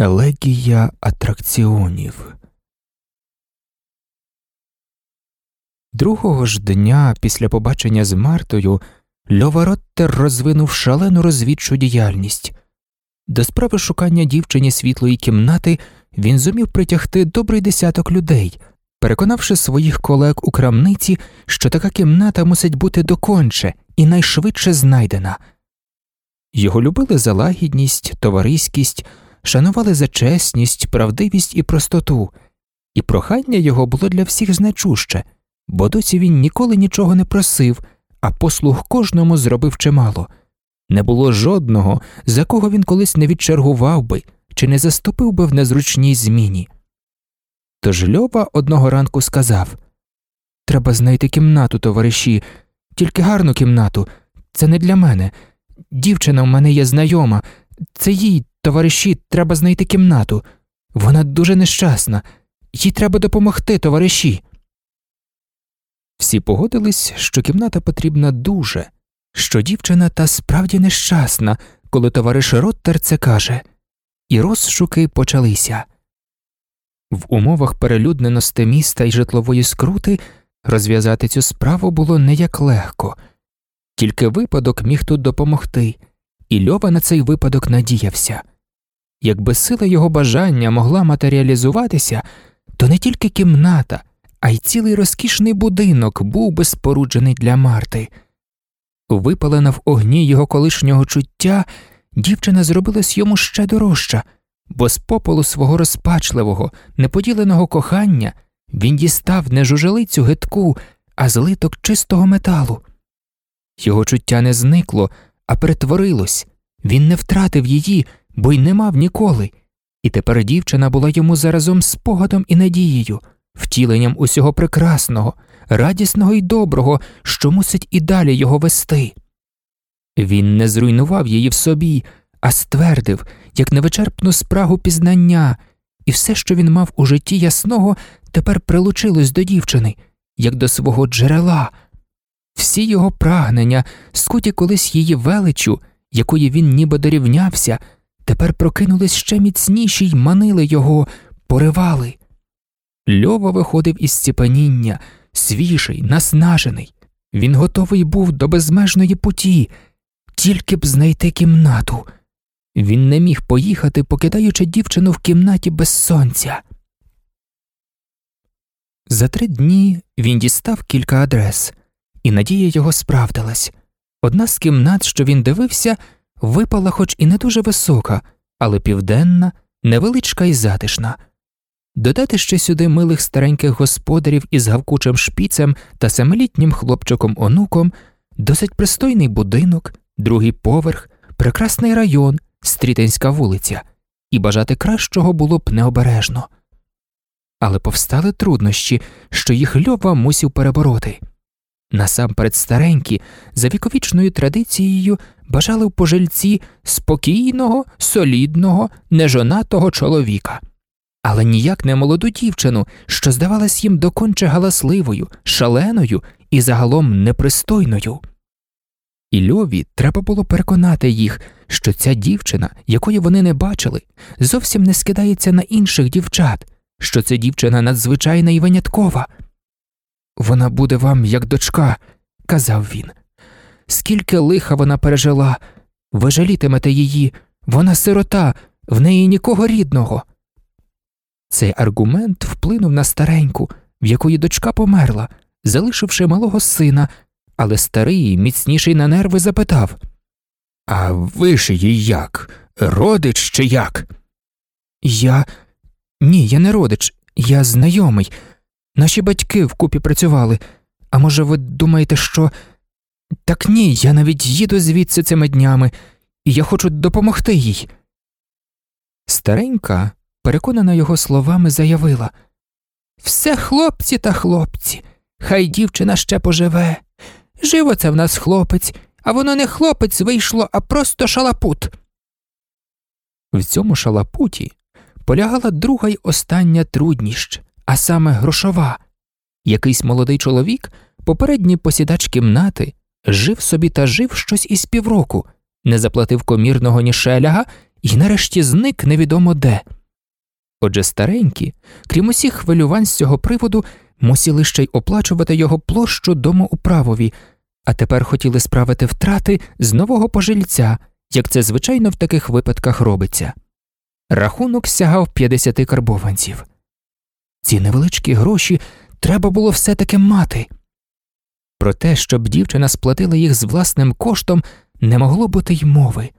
Елегія атракціонів. Другого ж дня після побачення з Мартою Льова Роттер розвинув шалену розвідчу діяльність. До справи шукання дівчині світлої кімнати він зумів притягти добрий десяток людей, переконавши своїх колег у крамниці, що така кімната мусить бути доконче і найшвидше знайдена. Його любили за лагідність, товариськість, шанували за чесність, правдивість і простоту, і прохання його було для всіх значуще, бо досі він ніколи нічого не просив, а послуг кожному зробив чимало. Не було жодного, за кого він колись не відчергував би чи не заступив би в незручній зміні. Тож Льова одного ранку сказав Треба знайти кімнату, товариші, тільки гарну кімнату. Це не для мене. Дівчина в мене є знайома, це їй, товариші, треба знайти кімнату. Вона дуже нещасна, їй треба допомогти, товариші. Всі погодились, що кімната потрібна дуже, що дівчина та справді нещасна, коли товариш Роттер це каже, і розшуки почалися. В умовах перелюдненості міста і житлової скрути розв'язати цю справу було не як легко, тільки випадок міг тут допомогти, і Льова на цей випадок надіявся. Якби сила його бажання могла матеріалізуватися, то не тільки кімната, а й цілий розкішний будинок був би споруджений для Марти. Випалена в огні його колишнього чуття, дівчина зробилась йому ще дорожча, бо з попелу свого розпачливого, неподіленого кохання він дістав не жужелицю гидку, а злиток чистого металу. Його чуття не зникло, а перетворилось, він не втратив її, бо й не мав ніколи, і тепер дівчина була йому заразом спогадом і надією, втіленням усього прекрасного, радісного і доброго, що мусить і далі його вести. Він не зруйнував її в собі, а ствердив, як невичерпну спрагу пізнання, і все, що він мав у житті ясного, тепер прилучилось до дівчини, як до свого джерела. Всі його прагнення, скуті колись її величу, якої він ніби дорівнявся, тепер прокинулись ще міцніші й манили його, поривали. Льова виходив із ціпаніння, свіжий, наснажений. Він готовий був до безмежної путі, тільки б знайти кімнату. Він не міг поїхати, покидаючи дівчину в кімнаті без сонця. За три дні він дістав кілька адрес, і надія його справдилась. Одна з кімнат, що він дивився, випала, хоч і не дуже висока, але південна, невеличка і затишна. Додати ще сюди милих стареньких господарів із гавкучим шпіцем та семилітнім хлопчиком онуком, досить пристойний будинок, другий поверх, прекрасний район, стрітинська вулиця, і бажати кращого було б необережно. Але повстали труднощі, що їх льова мусів перебороти. Насамперед старенькі, за віковічною традицією, бажали в пожильці спокійного, солідного, нежонатого чоловіка, але ніяк не молоду дівчину, що здавалась їм доконче галасливою, шаленою і загалом непристойною. І льові треба було переконати їх, що ця дівчина, якої вони не бачили, зовсім не скидається на інших дівчат, що це дівчина надзвичайна і виняткова. Вона буде вам як дочка, казав він. Скільки лиха вона пережила, ви жалітимете її, вона сирота, в неї нікого рідного. Цей аргумент вплинув на стареньку, в якої дочка померла, залишивши малого сина, але старий, міцніший на нерви, запитав А ви ж її як? Родич чи як? Я. Ні, я не родич, я знайомий. Наші батьки вкупі працювали. А може, ви думаєте, що. Так ні, я навіть їду звідси цими днями, і я хочу допомогти їй. Старенька, переконана його словами, заявила Все хлопці та хлопці, хай дівчина ще поживе. Живо це в нас хлопець, а воно не хлопець вийшло, а просто шалапут. В цьому шалапуті полягала друга й остання трудність, а саме грошова. Якийсь молодий чоловік, попередній посідач кімнати, жив собі та жив щось із півроку, не заплатив комірного ні шеляга і нарешті зник невідомо де. Отже, старенькі, крім усіх хвилювань з цього приводу, мусили ще й оплачувати його площу домоуправові, а тепер хотіли справити втрати з нового пожильця, як це звичайно в таких випадках робиться. Рахунок сягав 50 карбованців. Ці невеличкі гроші треба було все таки мати. Про те, щоб дівчина сплатила їх з власним коштом, не могло бути й мови.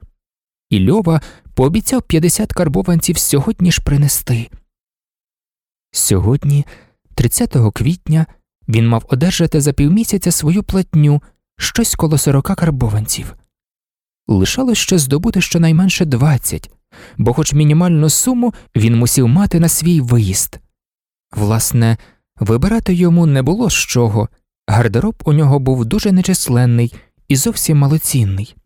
І Льова пообіцяв 50 карбованців сьогодні ж принести. Сьогодні, 30 квітня, він мав одержати за півмісяця свою платню щось коло 40 карбованців. Лишалось ще здобути щонайменше 20, бо, хоч мінімальну суму, він мусів мати на свій виїзд. Власне, вибирати йому не було з чого, гардероб у нього був дуже нечисленний і зовсім малоцінний.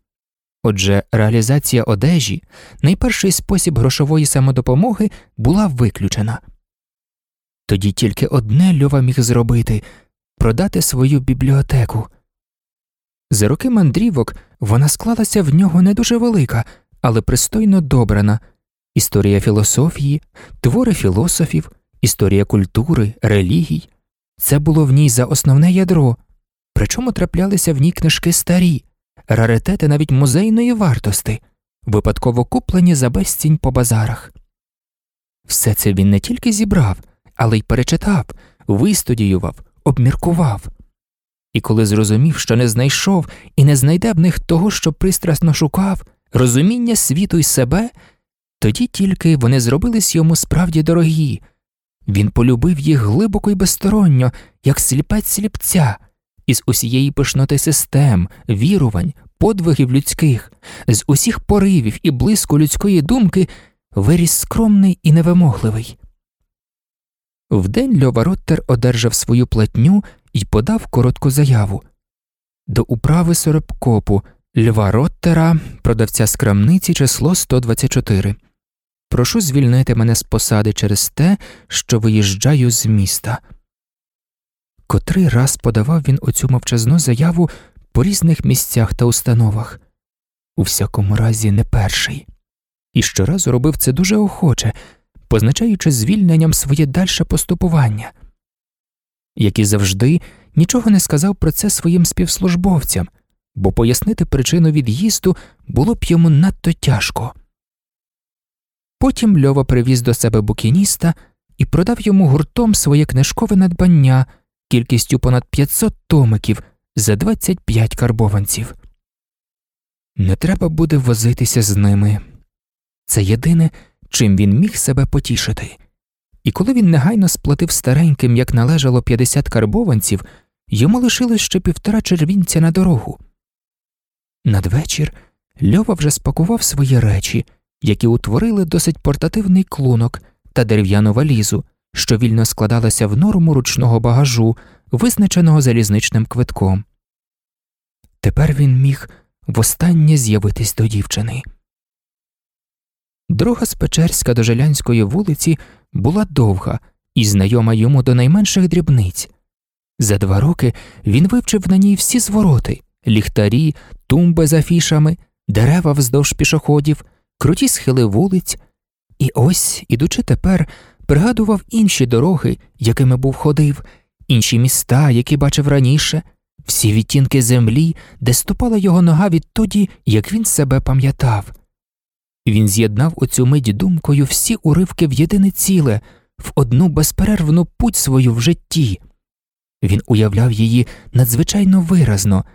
Отже, реалізація одежі, найперший спосіб грошової самодопомоги, була виключена. Тоді тільки одне Льова міг зробити продати свою бібліотеку. За роки мандрівок вона склалася в нього не дуже велика, але пристойно добрана історія філософії, твори філософів, історія культури, релігій. Це було в ній за основне ядро, причому траплялися в ній книжки старі, раритети навіть музейної вартости, випадково куплені за безцінь по базарах. Все це він не тільки зібрав, але й перечитав, вистудіював, обміркував. І коли зрозумів, що не знайшов і не знайде в них того, що пристрасно шукав, розуміння світу й себе, тоді тільки вони зробились йому справді дорогі. Він полюбив їх глибоко й безсторонньо, як сліпець сліпця, із усієї пишноти систем, вірувань, подвигів людських, з усіх поривів і блиску людської думки виріс скромний і невимогливий. Вдень Льова Роттер одержав свою платню і подав коротку заяву до управи Соробкопу Льва Роттера, продавця з крамниці число 124. Прошу звільнити мене з посади через те, що виїжджаю з міста. Котрий раз подавав він оцю мовчазну заяву по різних місцях та установах, у всякому разі, не перший, і щоразу робив це дуже охоче, позначаючи звільненням своє дальше поступування. Як і завжди, нічого не сказав про це своїм співслужбовцям, бо пояснити причину від'їзду було б йому надто тяжко. Потім Льова привіз до себе букініста і продав йому гуртом своє книжкове надбання кількістю понад 500 томиків за 25 карбованців. Не треба буде возитися з ними. Це єдине, чим він міг себе потішити. І коли він негайно сплатив стареньким, як належало 50 карбованців, йому лишилось ще півтора червінця на дорогу. Надвечір Льова вже спакував свої речі, які утворили досить портативний клунок та дерев'яну валізу, що вільно складалася в норму ручного багажу, визначеного залізничним квитком. Тепер він міг востаннє з'явитись до дівчини. Дорога з Печерська до Желянської вулиці була довга і знайома йому до найменших дрібниць. За два роки він вивчив на ній всі звороти ліхтарі, тумби з афішами, дерева вздовж пішоходів, круті схили вулиць, і ось, ідучи тепер, пригадував інші дороги, якими був ходив, інші міста, які бачив раніше, всі відтінки землі, де ступала його нога відтоді, як він себе пам'ятав. Він з'єднав у цю мить думкою всі уривки в єдине ціле, в одну безперервну путь свою в житті. Він уявляв її надзвичайно виразно,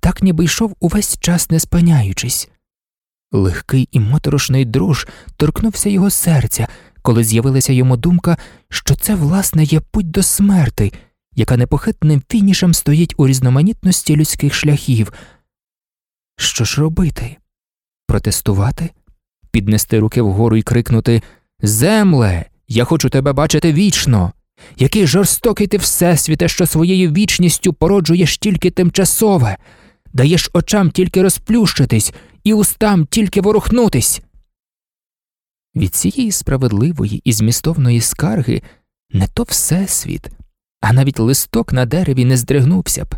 так ніби йшов увесь час не спиняючись. Легкий і моторошний друж торкнувся його серця, коли з'явилася йому думка, що це, власне, є путь до смерти, яка непохитним фінішем стоїть у різноманітності людських шляхів. Що ж робити? Протестувати? Піднести руки вгору і крикнути Земле, я хочу тебе бачити вічно. Який жорстокий ти всесвіте, що своєю вічністю породжуєш тільки тимчасове, даєш очам тільки розплющитись і устам тільки ворухнутись. Від цієї справедливої і змістовної скарги не то всесвіт, а навіть листок на дереві не здригнувся б.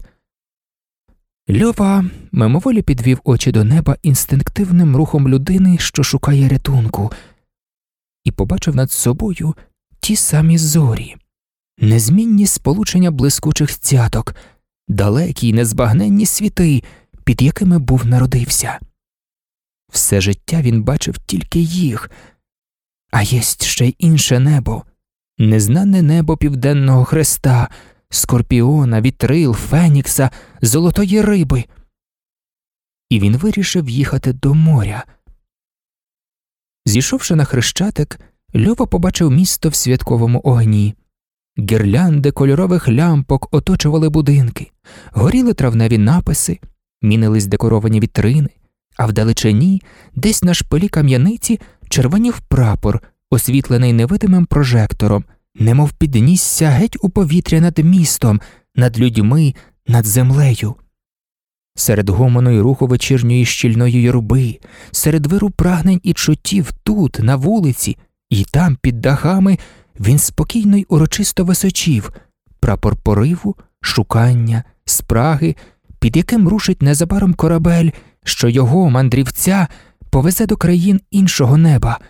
Льова мимоволі підвів очі до неба інстинктивним рухом людини, що шукає рятунку, і побачив над собою ті самі зорі, незмінні сполучення блискучих цяток, далекі й незбагненні світи, під якими був народився. Все життя він бачив тільки їх, а єсть ще й інше небо, незнане небо Південного Хреста, скорпіона, вітрил, фенікса, золотої риби. І він вирішив їхати до моря. Зійшовши на хрещатик, Льова побачив місто в святковому огні. Гірлянди кольорових лямпок оточували будинки, горіли травневі написи, мінились декоровані вітрини, а вдалечині, десь на шпилі кам'яниці, червонів прапор, освітлений невидимим прожектором, немов піднісся геть у повітря над містом, над людьми, над землею. Серед гомону й руху вечірньої щільної юрби, серед виру прагнень і чуттів тут, на вулиці, і там, під дахами, він спокійно й урочисто височів, прапор пориву, шукання, спраги, під яким рушить незабаром корабель, що його мандрівця повезе до країн іншого неба.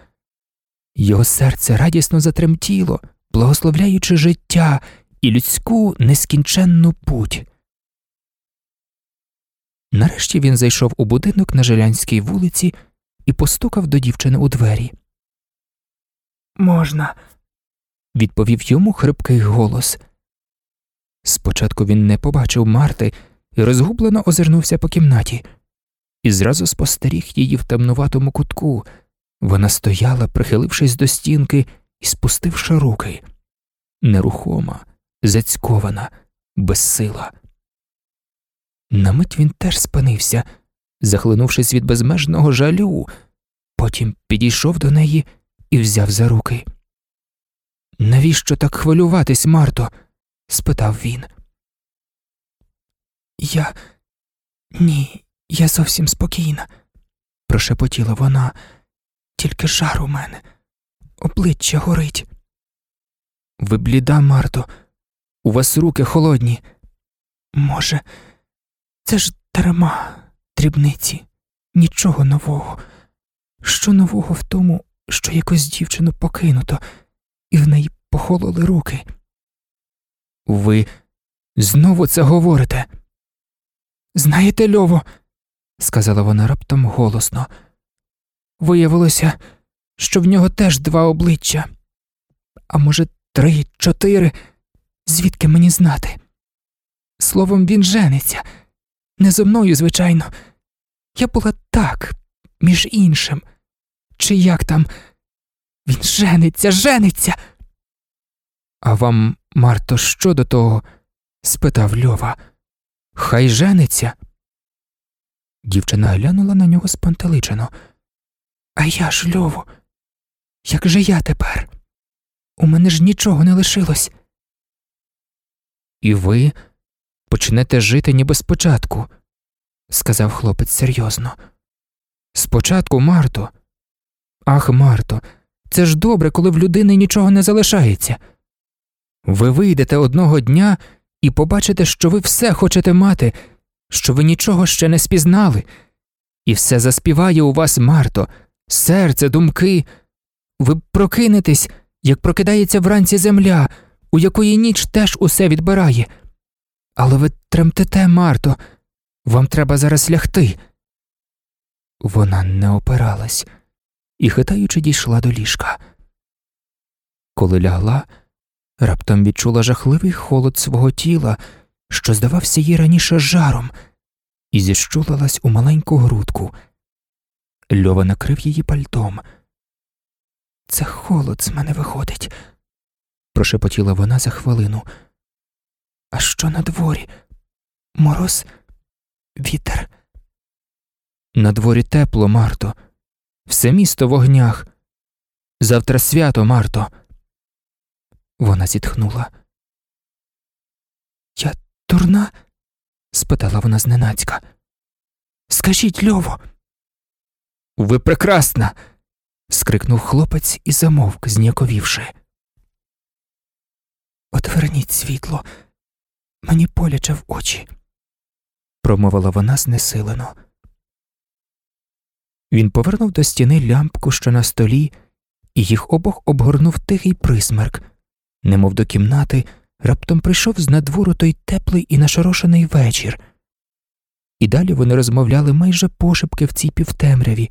Його серце радісно затремтіло, благословляючи життя і людську нескінченну путь. Нарешті він зайшов у будинок на Желянській вулиці і постукав до дівчини у двері. Можна, відповів йому хрипкий голос. Спочатку він не побачив Марти і розгублено озирнувся по кімнаті, і зразу спостеріг її в темнуватому кутку. Вона стояла, прихилившись до стінки і спустивши руки, нерухома, зацькована, безсила. На мить він теж спинився, захлинувшись від безмежного жалю, потім підійшов до неї і взяв за руки. Навіщо так хвилюватись, Марто? спитав він. Я ні, я зовсім спокійна, прошепотіла вона, тільки жар у мене, обличчя горить. Ви бліда, Марто, у вас руки холодні. Може, це ж дарма, дрібниці, нічого нового. Що нового в тому, що якось дівчину покинуто, і в неї похололи руки. Ви знову це говорите. Знаєте, Льово, сказала вона раптом голосно. Виявилося, що в нього теж два обличчя, а може, три, чотири, звідки мені знати? Словом, він жениться, не зо мною, звичайно. Я була так, між іншим. Чи як там? Він жениться, жениться. А вам, Марто, що до того? спитав Льова. Хай жениться. Дівчина глянула на нього спантеличено. А я ж, Льово, як же я тепер? У мене ж нічого не лишилось. І ви почнете жити ніби спочатку, сказав хлопець серйозно. Спочатку, Марто. Ах, Марто, це ж добре, коли в людини нічого не залишається. Ви вийдете одного дня і побачите, що ви все хочете мати, що ви нічого ще не спізнали, і все заспіває у вас Марто, серце, думки. Ви прокинетесь, як прокидається вранці земля, у якої ніч теж усе відбирає. Але ви тремтете, Марто, вам треба зараз лягти. Вона не опиралась і, хитаючи, дійшла до ліжка. Коли лягла, раптом відчула жахливий холод свого тіла, що здавався їй раніше жаром, і зіщулилась у маленьку грудку. Льова накрив її пальтом. Це холод з мене виходить, прошепотіла вона за хвилину. А що на дворі? Мороз, вітер. На дворі тепло, Марто, все місто в огнях. Завтра свято, Марто. Вона зітхнула. Я дурна? спитала вона зненацька. Скажіть Льово. Ви прекрасна. скрикнув хлопець і замовк, зніяковівши. Отверніть світло, мені боляче в очі. промовила вона знесилено. Він повернув до стіни лямпку, що на столі, і їх обох обгорнув тихий присмерк, немов до кімнати, раптом прийшов з надвору той теплий і нашорошений вечір. І далі вони розмовляли майже пошепки в цій півтемряві,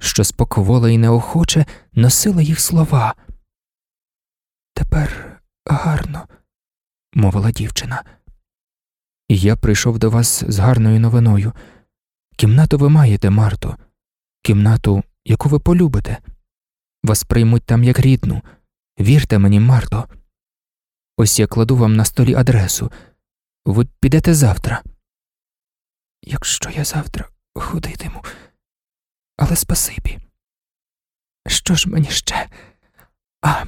що споквола і неохоче носила їх слова. Тепер гарно, мовила дівчина. Я прийшов до вас з гарною новиною. Кімнату ви маєте, Марто, кімнату, яку ви полюбите. Вас приймуть там як рідну. Вірте мені, Марто. Ось я кладу вам на столі адресу. Ви підете завтра. Якщо я завтра ходитиму, але спасибі. Що ж мені ще? А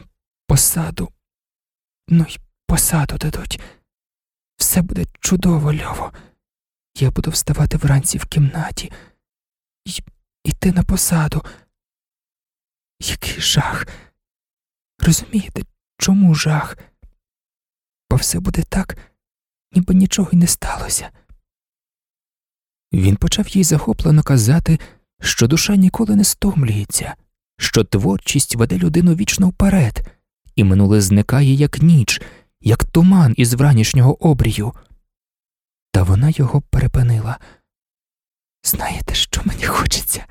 посаду, ну й посаду дадуть. Все буде чудово, Льово. Я буду вставати вранці в кімнаті і йти на посаду. Який жах. Розумієте, чому жах? Бо все буде так, ніби нічого й не сталося. Він почав їй захоплено казати, що душа ніколи не стомлюється, що творчість веде людину вічно вперед, і минуле зникає, як ніч, як туман із вранішнього обрію. Та вона його перепинила. Знаєте, що мені хочеться?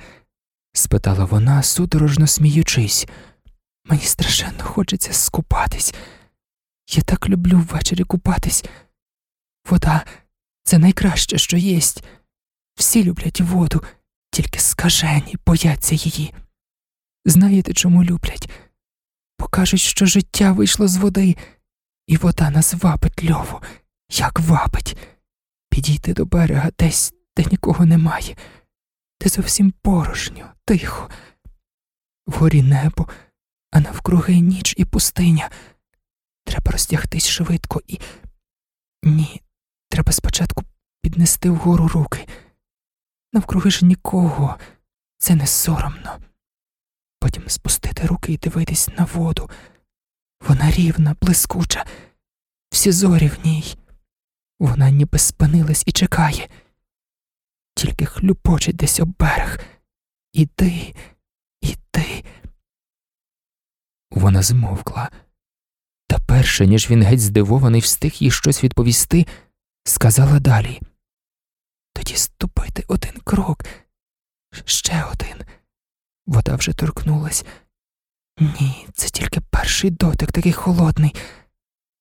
спитала вона, судорожно сміючись. Мені страшенно хочеться скупатись. Я так люблю ввечері купатись. Вода це найкраще, що єсть. Всі люблять воду, тільки скажені бояться її. Знаєте, чому люблять? Бо кажуть, що життя вийшло з води, і вода нас вабить льову, як вабить. Підійти до берега десь, де нікого немає, де зовсім порожньо, тихо. Вгорі небо, а навкруги ніч і пустиня. Треба розтягтись швидко і. Ні, треба спочатку піднести вгору руки. Навкруги ж нікого, це не соромно. Потім спустити руки і дивитись на воду. Вона рівна, блискуча, всі зорі в ній. Вона ніби спинилась і чекає, тільки хлюпочить десь об берег. Іди, іди. Вона змовкла. Перше, ніж він геть здивований встиг їй щось відповісти, сказала далі тоді ступити один крок, ще один. Вода вже торкнулась. Ні, це тільки перший дотик, такий холодний.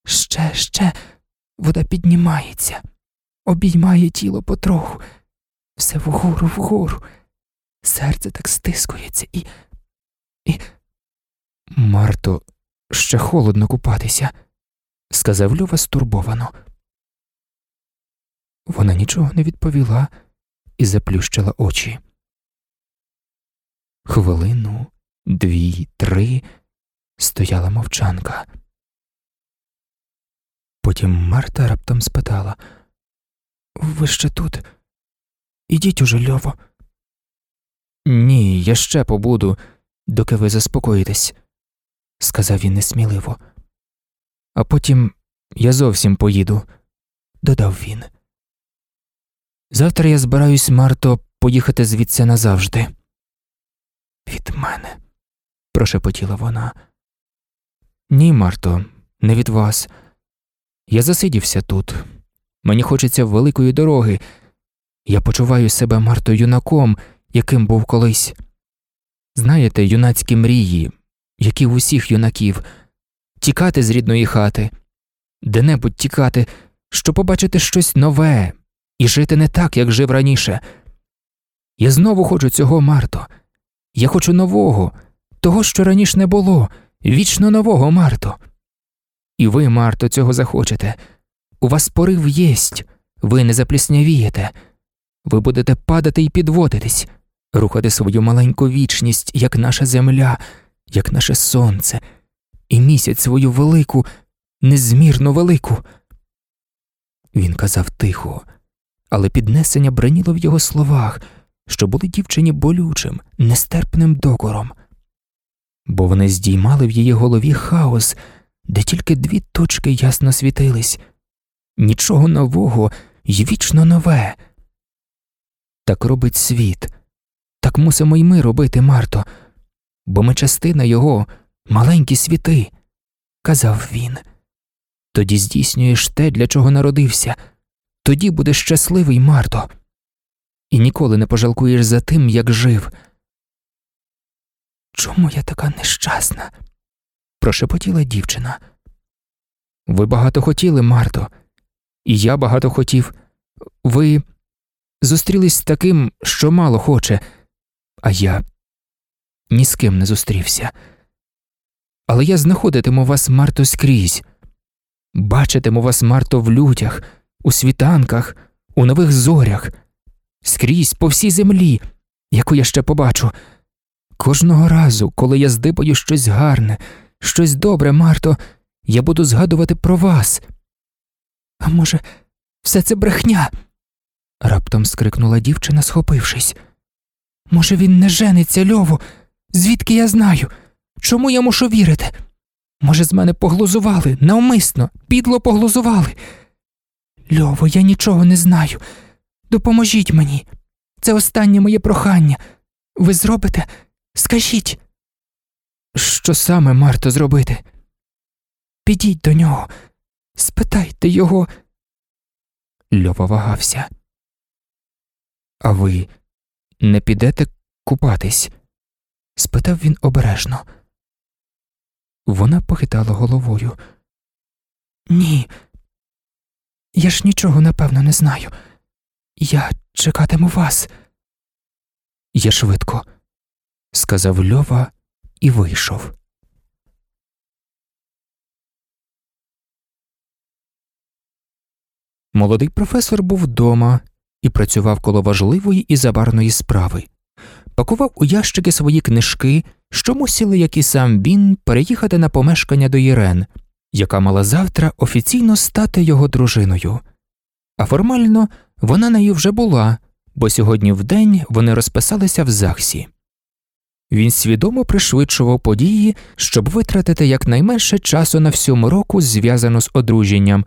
Ще, ще вода піднімається, обіймає тіло потроху, все вгору, вгору. Серце так стискується і. і. Марто, ще холодно купатися, сказав Льова стурбовано. Вона нічого не відповіла і заплющила очі. Хвилину, дві, три стояла мовчанка. Потім Марта раптом спитала Ви ще тут? Ідіть уже, Льово. Ні, я ще побуду, доки ви заспокоїтесь, сказав він несміливо. А потім я зовсім поїду, додав він. Завтра я збираюсь, Марто, поїхати звідси назавжди. Від мене, прошепотіла вона. Ні, Марто, не від вас. Я засидівся тут. Мені хочеться великої дороги. Я почуваю себе Марто юнаком, яким був колись. Знаєте, юнацькі мрії, які в усіх юнаків, тікати з рідної хати, де небудь тікати, щоб побачити щось нове, і жити не так, як жив раніше. Я знову хочу цього, Марто. Я хочу нового, того, що раніше не було, вічно нового, Марто. І ви, Марто, цього захочете. У вас порив єсть, ви не запліснявієте, ви будете падати і підводитись, рухати свою маленьку вічність, як наша земля, як наше сонце, і місяць свою велику, незмірно велику. Він казав тихо але піднесення браніло в його словах, що були дівчині болючим, нестерпним докором, бо вони здіймали в її голові хаос, де тільки дві точки ясно світились. Нічого нового й вічно нове, Так робить світ, так мусимо й ми робити, Марто, бо ми частина його, маленькі світи, казав він. Тоді здійснюєш те, для чого народився, тоді будеш щасливий, Марто, і ніколи не пожалкуєш за тим, як жив. Чому я така нещасна? прошепотіла дівчина. Ви багато хотіли, Марто, і я багато хотів. Ви зустрілись з таким, що мало хоче, а я ні з ким не зустрівся. Але я знаходитиму вас, Марто, скрізь, бачитиму вас, Марто, в людях, у світанках, у нових зорях, скрізь по всій землі, яку я ще побачу. Кожного разу, коли я здибаю щось гарне, щось добре, Марто, я буду згадувати про вас. А може, все це брехня? раптом скрикнула дівчина, схопившись. Може, він не жениться, Льову? Звідки я знаю? Чому я мушу вірити? Може, з мене поглузували, навмисно, підло поглузували. Льово, я нічого не знаю. Допоможіть мені. Це останнє моє прохання. Ви зробите? Скажіть. Що саме Марто зробити? Підіть до нього, спитайте його. Льова вагався. А ви не підете купатись? Спитав він обережно. Вона похитала головою. Ні, я ж нічого напевно не знаю. Я чекатиму вас. Я швидко, сказав Льова і вийшов. Молодий професор був вдома і працював коло важливої і забарної справи, пакував у ящики свої книжки, що мусили, як і сам він, переїхати на помешкання до Єрен, яка мала завтра офіційно стати його дружиною. А формально вона нею вже була, бо сьогодні вдень вони розписалися в ЗАГСі. Він свідомо пришвидшував події, щоб витратити якнайменше часу на всьому року, зв'язану з одруженням,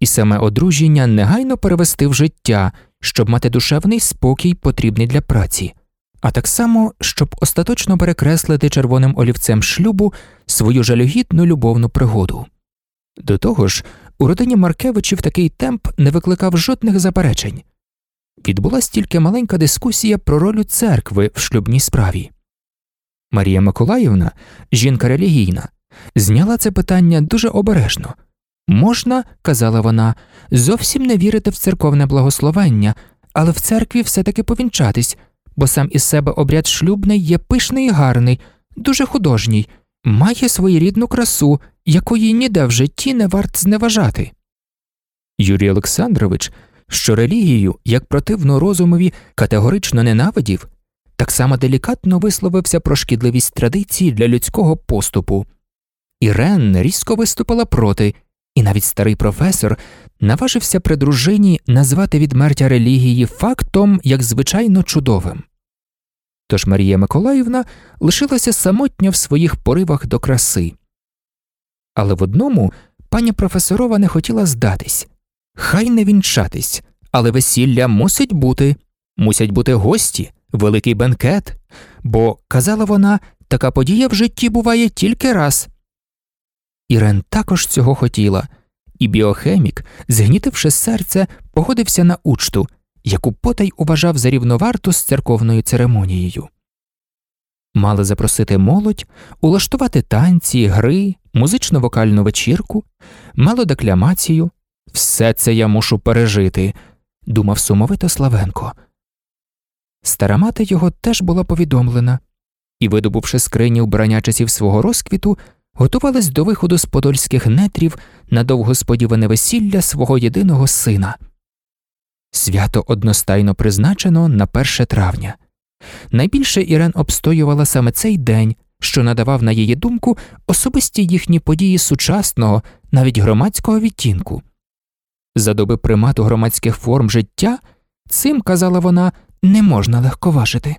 і саме одруження негайно перевести в життя, щоб мати душевний спокій, потрібний для праці, а так само, щоб остаточно перекреслити червоним олівцем шлюбу свою жалюгідну любовну пригоду. До того ж, у родині Маркевичів такий темп не викликав жодних заперечень. Відбулась тільки маленька дискусія про роль церкви в шлюбній справі. Марія Миколаївна, жінка релігійна, зняла це питання дуже обережно. Можна, казала вона, зовсім не вірити в церковне благословення, але в церкві все таки повінчатись, бо сам із себе обряд шлюбний є пишний і гарний, дуже художній, має своєрідну красу, якої ніде в житті не варт зневажати. Юрій Олександрович, що релігію, як противну розумові, категорично ненавидів, так само делікатно висловився про шкідливість традиції для людського поступу. Ірен різко виступила проти, і навіть старий професор наважився при дружині назвати відмертя релігії фактом як звичайно чудовим. Тож Марія Миколаївна лишилася самотня в своїх поривах до краси. Але в одному пані професорова не хотіла здатись хай не вінчатись, але весілля мусить бути, мусять бути гості, великий бенкет, бо, казала вона, така подія в житті буває тільки раз. Ірен також цього хотіла, і біохемік, згнітивши серце, погодився на учту, яку потай уважав за рівноварту з церковною церемонією. Мали запросити молодь, улаштувати танці, гри, музично вокальну вечірку, мелодекламацію. Все це я мушу пережити, думав сумовито Славенко. Стара мати його теж була повідомлена, і, видобувши скрині вбрання часів свого розквіту, готувалась до виходу з подольських нетрів на довгосподіване весілля свого єдиного сина. Свято одностайно призначено на 1 травня. Найбільше Ірен обстоювала саме цей день, що надавав, на її думку, особисті їхні події сучасного, навіть громадського відтінку. За доби примату громадських форм життя цим, казала вона, не можна легковажити.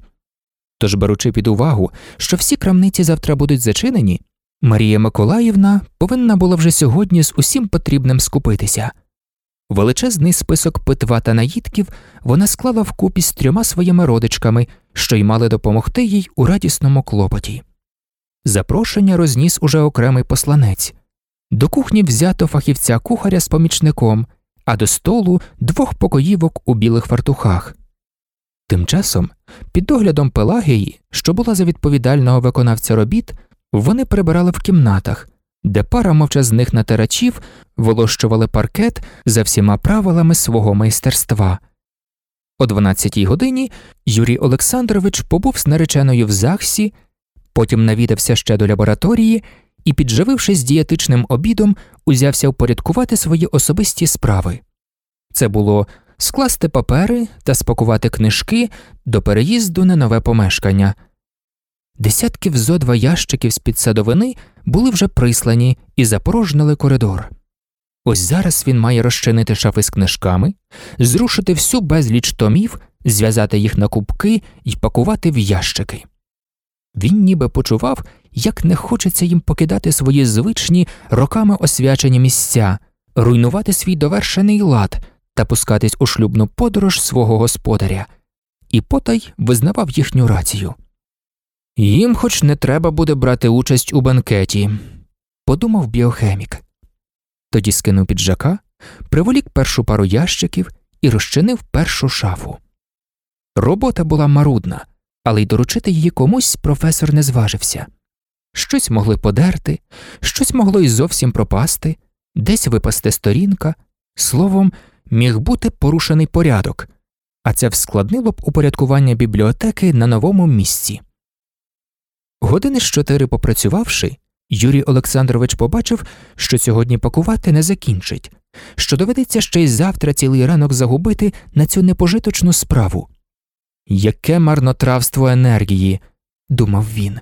Тож, беручи під увагу, що всі крамниці завтра будуть зачинені, Марія Миколаївна повинна була вже сьогодні з усім потрібним скупитися. Величезний список питва та наїдків вона склала вкупі з трьома своїми родичками, що й мали допомогти їй у радісному клопоті. Запрошення розніс уже окремий посланець. До кухні взято фахівця кухаря з помічником, а до столу двох покоївок у білих фартухах. Тим часом, під доглядом Пелагії, що була за відповідального виконавця робіт, вони прибирали в кімнатах, де пара мовчазних натирачів волощували паркет за всіма правилами свого майстерства. О 12-й годині Юрій Олександрович побув з нареченою в ЗАГСі, потім навідався ще до лабораторії і, підживившись дієтичним обідом, узявся впорядкувати свої особисті справи. Це було скласти папери та спакувати книжки до переїзду на нове помешкання. Десятків зо два ящиків з під садовини були вже прислані і запорожнили коридор. Ось зараз він має розчинити шафи з книжками, зрушити всю безліч томів, зв'язати їх на кубки і пакувати в ящики. Він ніби почував, як не хочеться їм покидати свої звичні роками освячені місця, руйнувати свій довершений лад та пускатись у шлюбну подорож свого господаря, і потай визнавав їхню рацію. Їм хоч не треба буде брати участь у банкеті, подумав біохемік. Тоді скинув піджака, приволік першу пару ящиків і розчинив першу шафу. Робота була марудна, але й доручити її комусь професор не зважився. Щось могли подерти, щось могло й зовсім пропасти, десь випасти сторінка, словом, міг бути порушений порядок, а це вскладнило б упорядкування бібліотеки на новому місці. Години з чотири попрацювавши, Юрій Олександрович побачив, що сьогодні пакувати не закінчить, що доведеться ще й завтра цілий ранок загубити на цю непожиточну справу. Яке марнотравство енергії, думав він,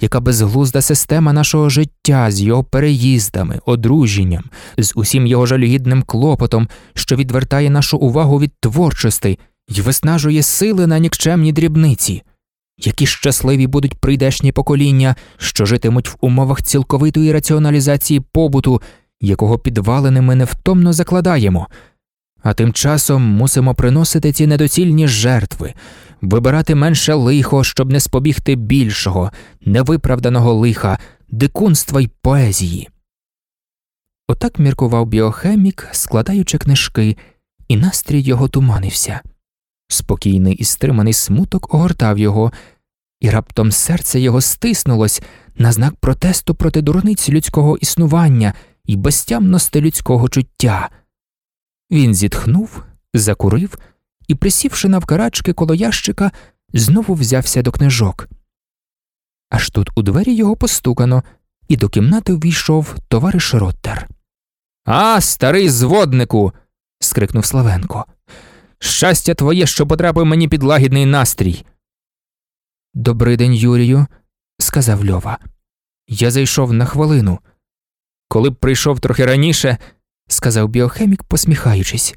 яка безглузда система нашого життя з його переїздами, одруженням, з усім його жалюгідним клопотом, що відвертає нашу увагу від творчості і виснажує сили на нікчемні дрібниці. Які щасливі будуть прийдешні покоління, що житимуть в умовах цілковитої раціоналізації побуту, якого підвалини ми невтомно закладаємо, а тим часом мусимо приносити ці недоцільні жертви, вибирати менше лихо, щоб не спобігти більшого, невиправданого лиха, дикунства й поезії. Отак міркував біохемік, складаючи книжки, і настрій його туманився. Спокійний і стриманий смуток огортав його, і раптом серце його стиснулось на знак протесту проти дурниць людського існування і безтямності людського чуття. Він зітхнув, закурив і, присівши навкарачки коло ящика, знову взявся до книжок. Аж тут у двері його постукано, і до кімнати ввійшов товариш Роттер. А, старий зводнику. скрикнув Славенко. Щастя твоє, що потрапив мені під лагідний настрій. «Добрий день, Юрію, сказав Льова. Я зайшов на хвилину. Коли б прийшов трохи раніше, сказав біохемік, посміхаючись.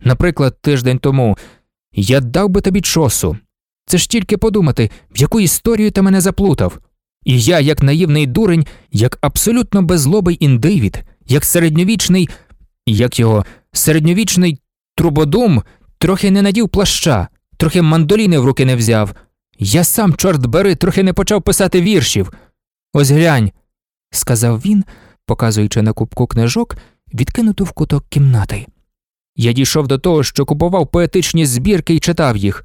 Наприклад, тиждень тому я дав би тобі чосу. Це ж тільки подумати, в яку історію ти мене заплутав. І я, як наївний дурень, як абсолютно безлобий індивід, як середньовічний, як його середньовічний трубодум, трохи не надів плаща, трохи мандоліни в руки не взяв. Я сам, чорт бери, трохи не почав писати віршів. Ось глянь, сказав він, показуючи на кубку книжок, відкинуту в куток кімнати. Я дійшов до того, що купував поетичні збірки і читав їх.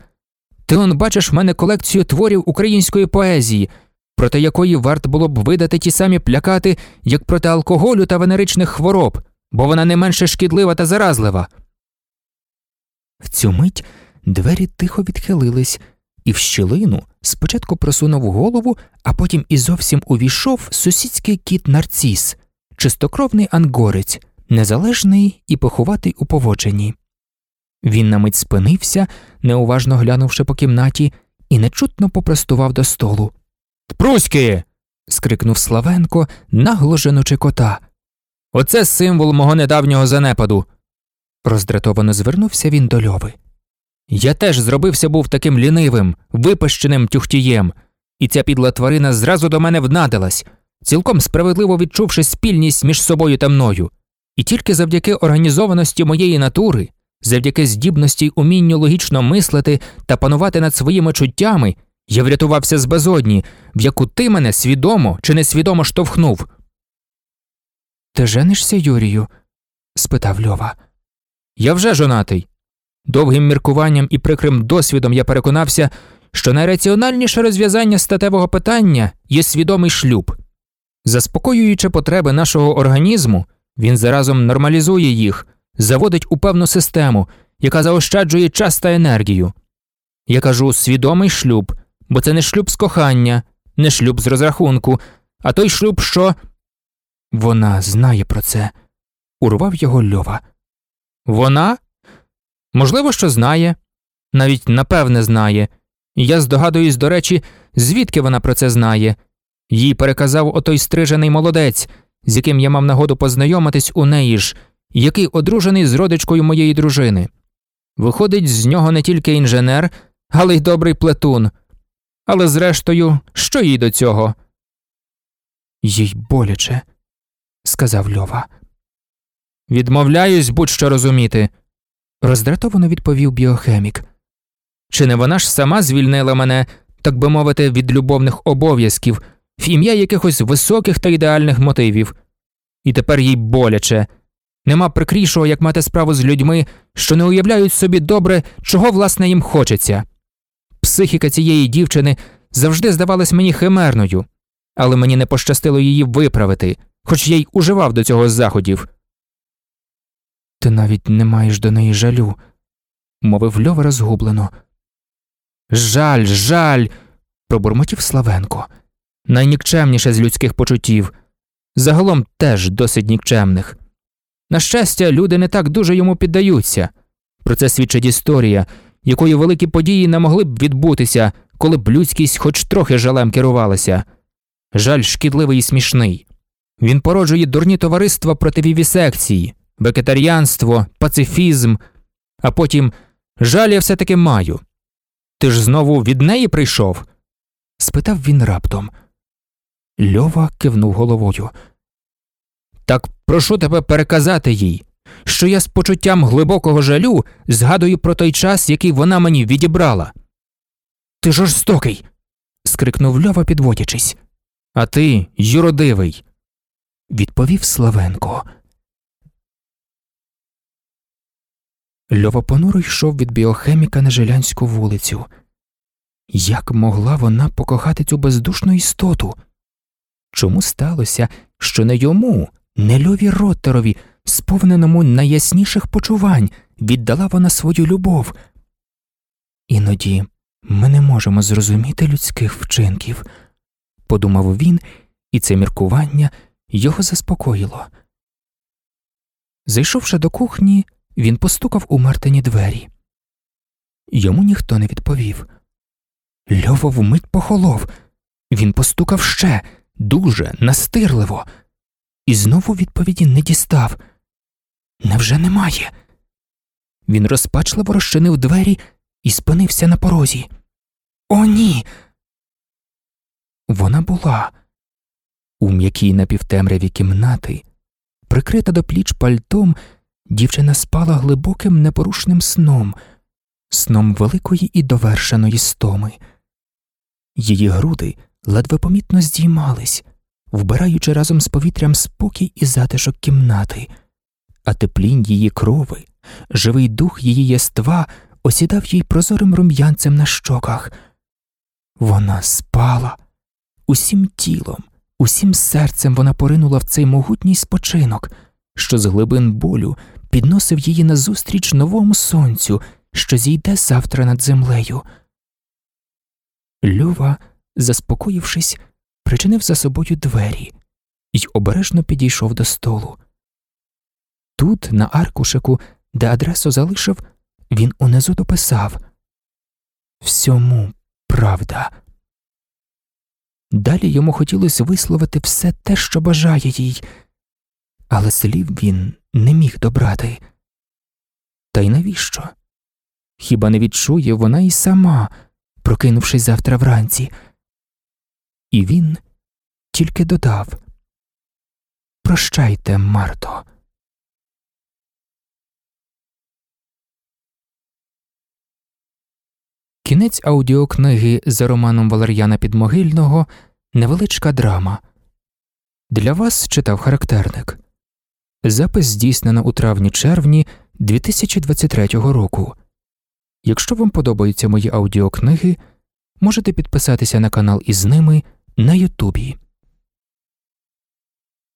Ти он бачиш в мене колекцію творів української поезії, проти якої варт було б видати ті самі плякати, як проти алкоголю та венеричних хвороб, бо вона не менше шкідлива та заразлива. В цю мить двері тихо відхилились, і в щілину спочатку просунув голову, а потім і зовсім увійшов сусідський кіт нарцис, чистокровний ангорець, незалежний і поховатий у поводженні. Він на мить спинився, неуважно глянувши по кімнаті, і нечутно попростував до столу. Тпруськи. скрикнув Славенко, нагло женучи кота. Оце символ мого недавнього занепаду. Роздратовано звернувся він до льови. Я теж зробився був таким лінивим, випащеним тюхтієм, і ця підла тварина зразу до мене внадилась, цілком справедливо відчувши спільність між собою та мною. І тільки завдяки організованості моєї натури, завдяки здібності й умінню логічно мислити та панувати над своїми чуттями, я врятувався з безодні, в яку ти мене свідомо чи несвідомо штовхнув. Ти женишся, Юрію? спитав Льова. Я вже жонатий. Довгим міркуванням і прикрим досвідом я переконався, що найраціональніше розв'язання статевого питання є свідомий шлюб. Заспокоюючи потреби нашого організму, він заразом нормалізує їх, заводить у певну систему, яка заощаджує час та енергію. Я кажу свідомий шлюб, бо це не шлюб з кохання, не шлюб з розрахунку, а той шлюб, що. Вона знає про це, урвав його Льова. Вона? Можливо, що знає, навіть напевне знає. Я здогадуюсь, до речі, звідки вона про це знає. Їй переказав отой стрижений молодець, з яким я мав нагоду познайомитись у неї ж, який одружений з родичкою моєї дружини. Виходить, з нього не тільки інженер, але й добрий плетун. Але зрештою, що їй до цього? Їй боляче, сказав Льова. Відмовляюсь будь-що розуміти, роздратовано відповів біохемік. Чи не вона ж сама звільнила мене, так би мовити, від любовних обов'язків, в ім'я якихось високих та ідеальних мотивів? І тепер їй боляче. Нема прикрішого, як мати справу з людьми, що не уявляють собі добре, чого власне їм хочеться. Психіка цієї дівчини завжди здавалась мені химерною, але мені не пощастило її виправити, хоч я й уживав до цього заходів. Ти навіть не маєш до неї жалю, мовив Льова розгублено. Жаль, жаль. пробурмотів Славенко. Найнікчемніше з людських почуттів, загалом теж досить нікчемних. На щастя, люди не так дуже йому піддаються. Про це свідчить історія, якої великі події не могли б відбутися, коли б людськість хоч трохи жалем керувалася. Жаль шкідливий і смішний. Він породжує дурні товариства проти вівісекції, вегетаріанство, пацифізм, а потім жаль я все таки маю. Ти ж знову від неї прийшов? спитав він раптом. Льова кивнув головою. Так прошу тебе переказати їй, що я з почуттям глибокого жалю згадую про той час, який вона мені відібрала. Ти жорстокий. скрикнув Льова, підводячись. А ти юродивий, відповів Славенко. Льова понуро йшов від біохеміка на Жилянську вулицю. Як могла вона покохати цю бездушну істоту? Чому сталося, що не йому, не Льові Роттерові, сповненому найясніших почувань, віддала вона свою любов? Іноді ми не можемо зрозуміти людських вчинків, подумав він, і це міркування його заспокоїло. Зайшовши до кухні, він постукав у Мартині двері. Йому ніхто не відповів. Льово вмить похолов. Він постукав ще дуже настирливо, і знову відповіді не дістав. Невже немає? Він розпачливо розчинив двері і спинився на порозі. О, ні. Вона була у м'якій напівтемряві кімнати, прикрита до пліч пальтом. Дівчина спала глибоким непорушним сном, сном великої і довершеної стоми. Її груди ледве помітно здіймались, вбираючи разом з повітрям спокій і затишок кімнати, а теплінь її крови, живий дух її єства осідав їй прозорим рум'янцем на щоках. Вона спала усім тілом, усім серцем вона поринула в цей могутній спочинок, що з глибин болю підносив її назустріч новому сонцю, що зійде завтра над землею. Льова, заспокоївшись, причинив за собою двері і обережно підійшов до столу. Тут, на аркушику, де адресу залишив, він унизу дописав Всьому правда. Далі йому хотілося висловити все те, що бажає їй, але слів він не міг добрати. Та й навіщо? Хіба не відчує вона і сама, прокинувшись завтра вранці? І він тільки додав Прощайте, Марто. Кінець аудіокниги за романом Валер'яна Підмогильного Невеличка драма. Для вас читав характерник. Запис здійснено у травні червні 2023 року. Якщо вам подобаються мої аудіокниги, можете підписатися на канал із ними на Ютубі.